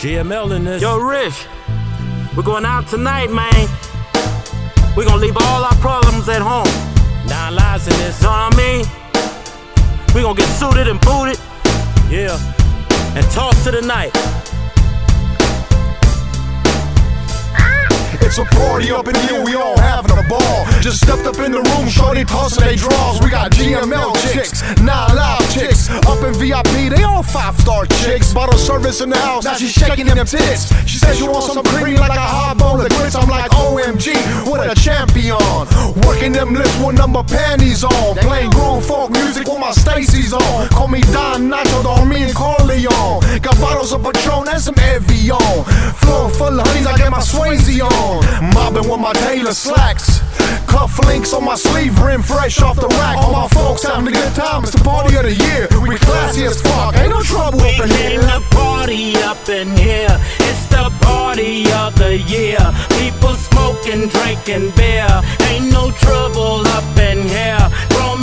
GML in this. Yo, Rich, we're going out tonight, man. We're gonna leave all our problems at home. Nine lives in this. Know what I mean? We're gonna get suited and booted Yeah. And toss to the night. It's a party up in here, we all having a ball. Just stepped up in the room, shorty tossing they draws. We got GML chicks, nine live chicks. Up in VIP, they all five star chicks. Bottle service in the house, now she's shaking them tits. She says she wants some cream like a hot bowl of grits. I'm like, OMG, what a champion. Working them lips with number panties on. Playing grown folk music with my Stacy's on. Call me Don Nacho, Don me and Corleone. Got bottles of Patron and some Evian. Floor full of honeys, I get my Swayze on. Mobbing with my Taylor slacks. Cuff links on my sleeve, rim fresh off the rack. All my folks having a good time. It's the party of the year. We classy as fuck. Ain't no trouble up in here. to party up in here. It's the party of the year. People smoking, drinking beer. Ain't no trouble up in here. Grown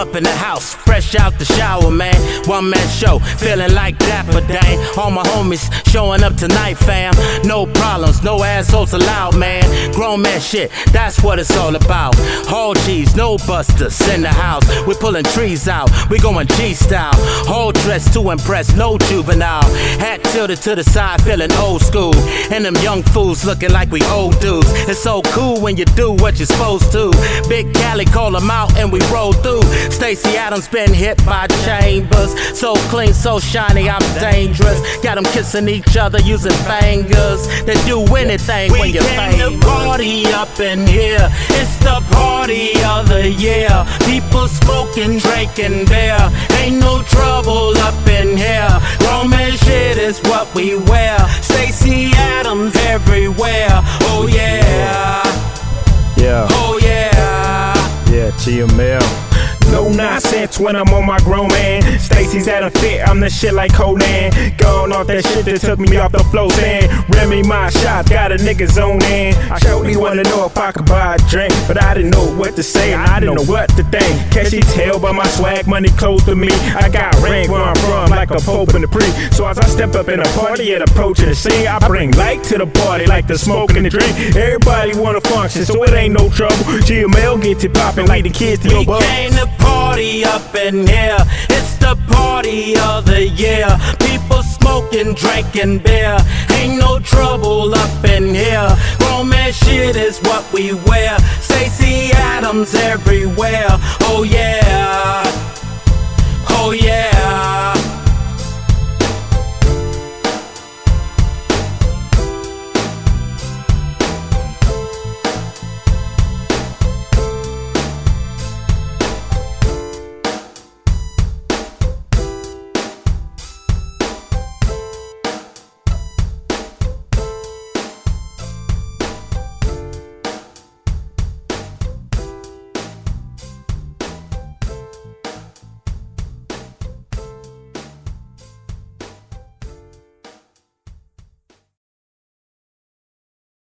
up in the house, fresh out the shower, man. One man show, feeling like Dapper Dan. All my homies showing up tonight, fam. No problems, no assholes allowed, man. Grown man shit, that's what it's all about. Whole cheese, no busters in the house. we pulling trees out, we going G style. Whole dress to impress, no juvenile. Hat tilted to the side, feeling old school. And them young fools looking like we old dudes. It's so cool when you do what you're supposed to. Big Cali call them out and we roll through. Stacy Adams been hit by chambers. So clean, so shiny, I'm dangerous. Got them kissing each other using fingers. They do anything when you're famous. to party up in here. It's the party of the year. People smoking, drinking beer. Ain't no trouble up in here. Roman shit is what we wear. Stacy Adams everywhere. Oh yeah. Yeah, Oh yeah. yeah, GML. No nonsense when I'm on my grown man. Stacy's at a fit, I'm the shit like Conan. Gone off that shit that took me off the floor saying, Remy my shot, got a nigga zone in. I surely wanna know if I could buy a drink, but I didn't know what to say and I didn't know what to think. Can she tell by my swag, money close to me? I got rank where I'm from, like a pope in the pre. So as I step up in a party and approach the scene, I bring light to the party like the smoke and the drink. Everybody wanna function, so it ain't no trouble. GML gets it poppin' like the kids to We your bub. came to party up in here. It's the party of the year. People smoking, drinking beer. Ain't no trouble up in here. Man shit is what we wear. Stacy Adams everywhere. Oh